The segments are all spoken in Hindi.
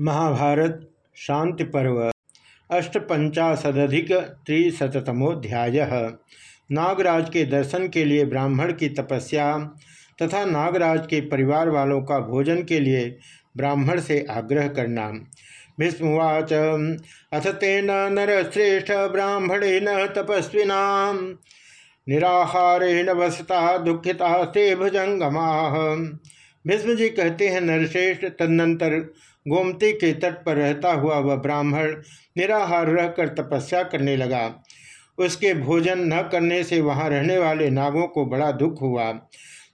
महाभारत, शांति पर्व अष्टपंचाशदिक त्रिशतमोध्याय नागराज के दर्शन के लिए ब्राह्मण की तपस्या तथा नागराज के परिवार वालों का भोजन के लिए ब्राह्मण से आग्रह करना। भीष्मवाच, अथ तेन नरश्रेष्ठ ब्राह्मणेन तपस्विना, निराहारेण वसता दुखिता से भुजंगमा भीष्म जी कहते हैं, नरश्रेष्ठ, तदनंतर गोमती के तट पर रहता हुआ वह ब्राह्मण निराहार रहकर तपस्या करने लगा। उसके भोजन न करने से वहाँ रहने वाले नागों को बड़ा दुख हुआ।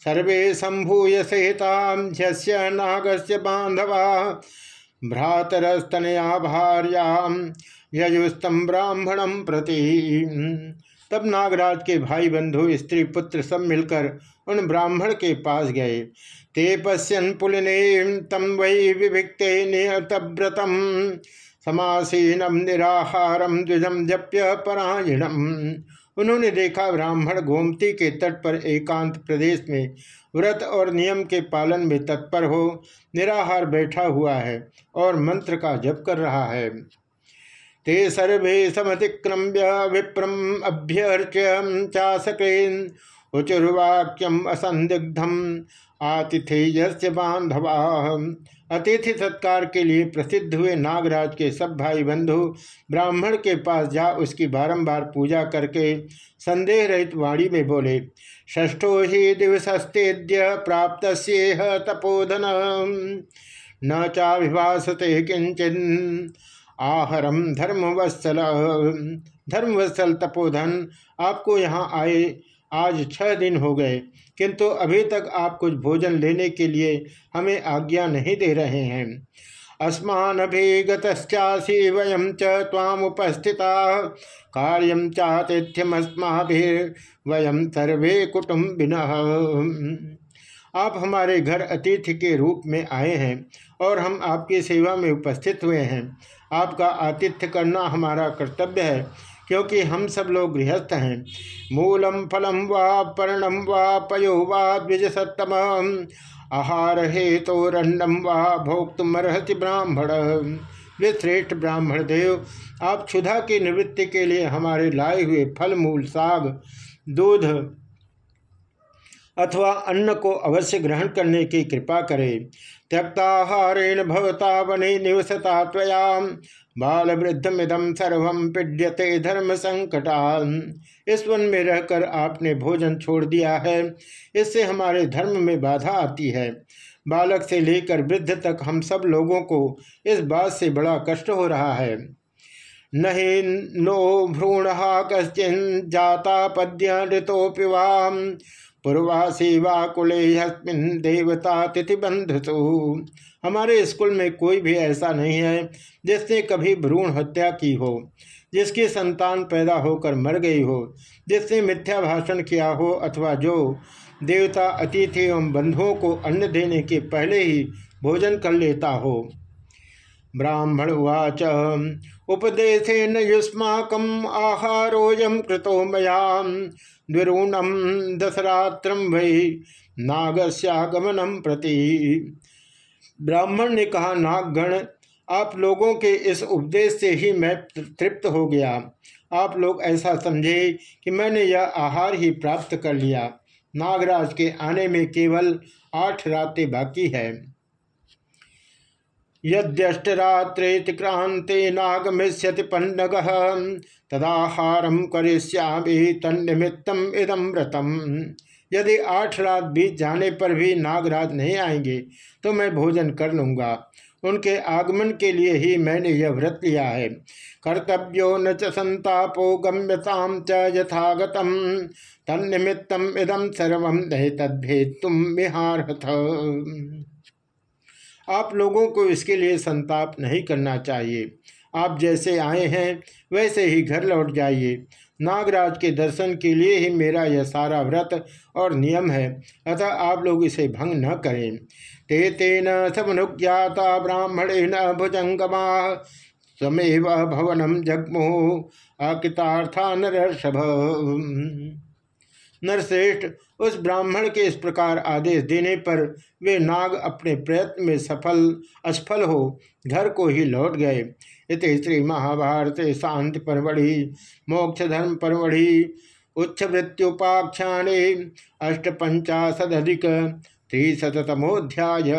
सर्वे संभूय सहिता नागस्य बांधवा भ्रातरस्तनया भार्याम यजुस्तम ब्राह्मणम प्रति। तब नागराज के भाई बंधु स्त्री पुत्र सब मिलकर उन ब्राह्मण के पास गए। ते पश्यन पुलिने तम वही विभिक्ते नियतव्रतम समासीनम, निराहारम, द्विजम, जप्य परायणम। उन्होंने देखा ब्राह्मण गोमती के तट पर एकांत प्रदेश में व्रत और नियम के पालन में तत्पर हो, निराहार बैठा हुआ है और मंत्र का जप कर रहा है। ते सर्वे समतिक्रम्य विप्रम अभ्यर्च्य चाशक्रेन उचुर्वाक्यम असंदिग्धम आतिथेय बांधवा अतिथि सत्कार के लिए प्रसिद्ध हुए नागराज के सब भाई बंधु ब्राह्मण के पास जा उसकी बारंबार पूजा करके संदेह रहित वाणी में बोले ष्ठो ही दिवसस्तेद्य प्राप्त तपोधन न चाभिभाषते किंचन आहरम धर्मवत्सल धर्मवत्सल तपोधन, आपको यहाँ आए, आज छह दिन हो गए, किंतु अभी तक आप कुछ भोजन लेने के लिए हमें आज्ञा नहीं दे रहे हैं। अस्मान अस्मानभिगतश्चासी वयम च तामुपस्थिता कार्यम चातिथ्यमस्माभिर्वयम सर्वे कुटुम्बिन। आप हमारे घर अतिथि के रूप में आए हैं और हम आपकी सेवा में उपस्थित हुए हैं। आपका आतिथ्य करना हमारा कर्तव्य है, क्योंकि हम सब लोग गृहस्थ हैं। मूलम फलम व पर्णम व पयो व द्विज सत्तम आहार हेतोरण्डम व भोक्तमर्हति ब्राह्मण। वे श्रेष्ठ ब्राह्मण देव, आप क्षुधा की निवृत्ति के लिए हमारे लाए हुए फल, मूल, साग, दूध अथवा अन्न को अवश्य ग्रहण करने की कृपा करें। त्यक्ताहारेण भवता वने निवसता त्वयाम। बाल वृद्धमिदम सर्व पीड्यते धर्म संकटा इस वन में रहकर आपने भोजन छोड़ दिया है। इससे हमारे धर्म में बाधा आती है। बालक से लेकर वृद्ध तक हम सब लोगों को इस बात से बड़ा कष्ट हो रहा है। नहीं नो भ्रूण कश्चिन जाता पद्य ऋतोपिवाम पूर्वासी वाकुले हस्मिन देवता तिथि बंधुसु हमारे स्कूल में कोई भी ऐसा नहीं है जिसने कभी भ्रूण हत्या की हो, जिसकी संतान पैदा होकर मर गई हो, जिसने मिथ्या भाषण किया हो अथवा जो देवता अतिथि एवं बंधुओं को अन्न देने के पहले ही भोजन कर लेता हो। ब्राह्मण उवाच उपदेशेन युष्माकम आहारोयम कृतो मयाम द्विरूणम दसरात्रम वही नागस्यागमनम प्रति। ब्राह्मण ने कहा, नागगण, आप लोगों के इस उपदेश से ही मैं तृप्त हो गया। आप लोग ऐसा समझे कि मैंने यह आहार ही प्राप्त कर लिया। नागराज के आने में केवल आठ रातें बाकी है। यद्यष्टरात्रेतिक्रांते नागमिष्यति पन्नग तदाहारम करिष्यामि तन्निमित्तम इदम व्रतम। यदि आठ रात बीत जाने पर भी नागराज नहीं आएँगे तो मैं भोजन कर लूँगा। उनके आगमन के लिए ही मैंने यह व्रत लिया है। कर्तव्यो न च संतापो गम्यताम च यथागतम, तन्निमित्तम इदम सर्व नहीं तद्भेद तुम विहार आप लोगों को इसके लिए संताप नहीं करना चाहिए। आप जैसे आए हैं, वैसे ही घर लौट जाइए। नागराज के दर्शन के लिए ही मेरा यह सारा व्रत और नियम है, अतः आप लोग इसे भंग न करें। ते तेन समनुज्ञाता ब्राह्मणेन भुजंगमा, समेव भवनम जगमो, अकृतार्था नरषभ नरश्रेष्ठ उस ब्राह्मण के इस प्रकार आदेश देने पर वे नाग अपने प्रयत्न में सफल, असफल हो, घर को ही लौट गए। इत श्री महाभारत शांति परवड़ी मोक्ष धर्म परवड़ी उच्च मृत्युपाख्याने अष्टपंचाशदिक त्रिशतमोध्याय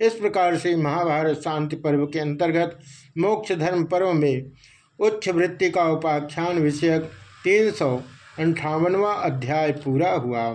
इस प्रकार से महाभारत शांति पर्व के अंतर्गत मोक्ष धर्म पर्व में उच्च वृत्ति का उपाख्यान विषयक तीन सौ अंठावनवा अध्याय पूरा हुआ।